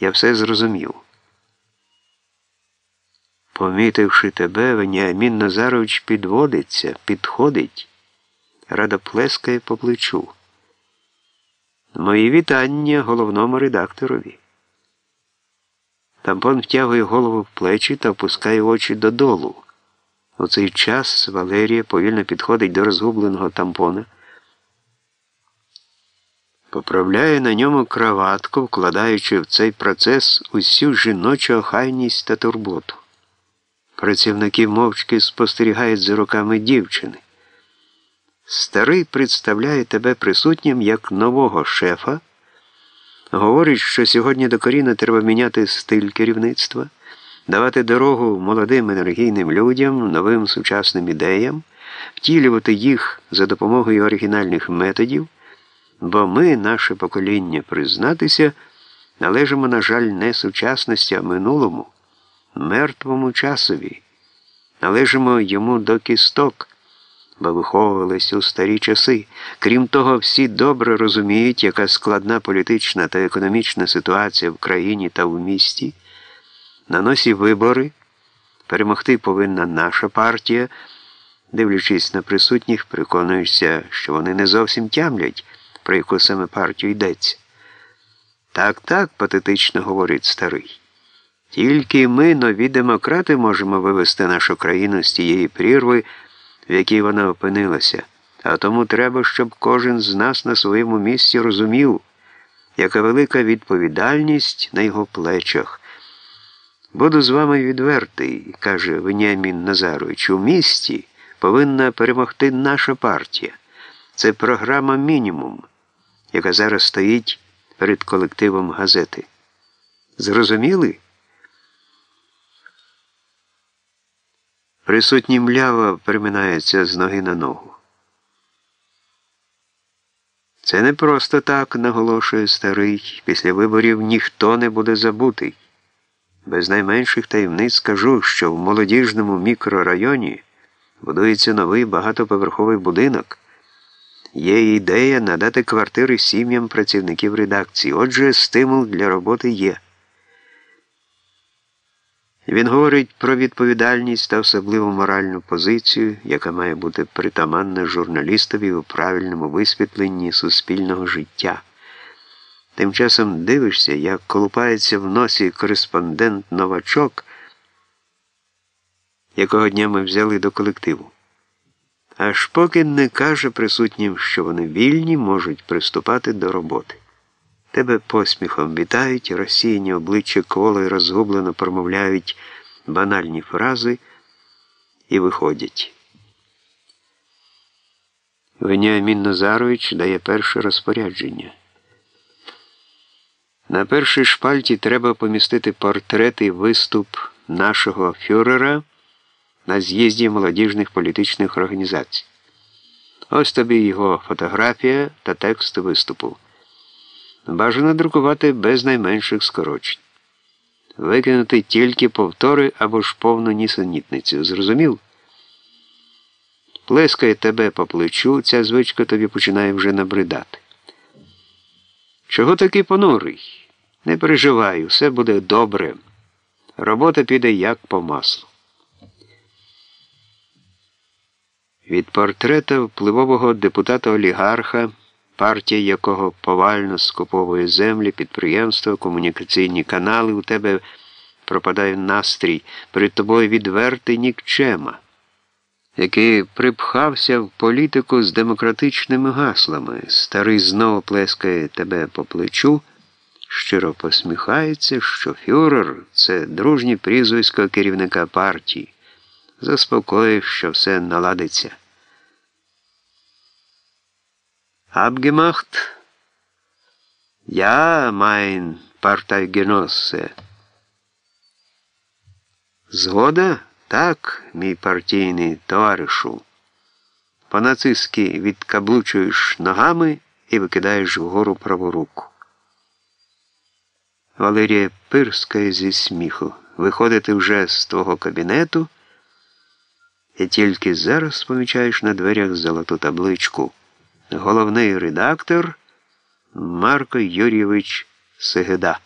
Я все зрозумів. Помітивши тебе, Веніамін Назарович підводиться, підходить, рада плескає по плечу. Мої вітання головному редакторові. Тампон втягує голову в плечі та опускає очі додолу. У цей час Валерія повільно підходить до розгубленого тампона, поправляє на ньому краватку, вкладаючи в цей процес усю жіночу охайність та турботу. Працівники мовчки спостерігають за руками дівчини. Старий представляє тебе присутнім як нового шефа, говорить, що сьогодні докорінно треба міняти стиль керівництва, давати дорогу молодим енергійним людям, новим сучасним ідеям, втілювати їх за допомогою оригінальних методів, бо ми, наше покоління, признатися, належимо, на жаль, не сучасності, а минулому мертвому часові, належимо йому до кісток, бо виховувались у старі часи. Крім того, всі добре розуміють, яка складна політична та економічна ситуація в країні та в місті. На носі вибори перемогти повинна наша партія. Дивлячись на присутніх, переконуєшся, що вони не зовсім тямлять, про яку саме партію йдеться. Так, так, патетично говорить старий. Тільки ми, нові демократи, можемо вивести нашу країну з тієї прірви, в якій вона опинилася. А тому треба, щоб кожен з нас на своєму місці розумів, яка велика відповідальність на його плечах. Буду з вами відвертий, каже Веніамін Назарович, у місті повинна перемогти наша партія. Це програма мінімум, яка зараз стоїть перед колективом газети. Зрозуміли? Присутній млява переминається з ноги на ногу. Це не просто так, наголошує старий. Після виборів ніхто не буде забутий. Без найменших таємниць скажу, що в молодіжному мікрорайоні будується новий багатоповерховий будинок. Є ідея надати квартири сім'ям працівників редакції. Отже, стимул для роботи є. Він говорить про відповідальність та особливу моральну позицію, яка має бути притаманна журналістові у правильному висвітленні суспільного життя. Тим часом дивишся, як колупається в носі кореспондент новачок, якого дня ми взяли до колективу. Аж поки не каже присутнім, що вони вільні, можуть приступати до роботи. Тебе посміхом вітають, розсіяні обличчя коло й розгублено промовляють банальні фрази і виходять. Веніамін Назарович дає перше розпорядження. На першій шпальті треба помістити портрет і виступ нашого фюрера на з'їзді молодіжних політичних організацій. Ось тобі його фотографія та текст виступу. Бажано друкувати без найменших скорочень. Викинути тільки повтори або ж повну нісенітницю. Зрозумів? Плескає тебе по плечу, ця звичка тобі починає вже набридати. Чого такий понурий? Не переживай, все буде добре. Робота піде як по маслу. Від портрета впливового депутата олігарха партія якого повально скуповує землі, підприємства, комунікаційні канали, у тебе пропадає настрій, перед тобою відвертий нікчема, який припхався в політику з демократичними гаслами. Старий знову плескає тебе по плечу, щиро посміхається, що фюрер це дружнє прізвисько керівника партії. Заспокоїв, що все наладиться. Abgemacht? Ja, mein Parteigenosse. Згода? Так, мій партійний товаришу. По-нацистськи відкаблучуєш ногами і викидаєш вгору праву руку. Валерія пирскає зі сміху. Виходити вже з твого кабінету, і тільки зараз помічаєш на дверях золоту табличку головний редактор Марко Юрійович Сегеда.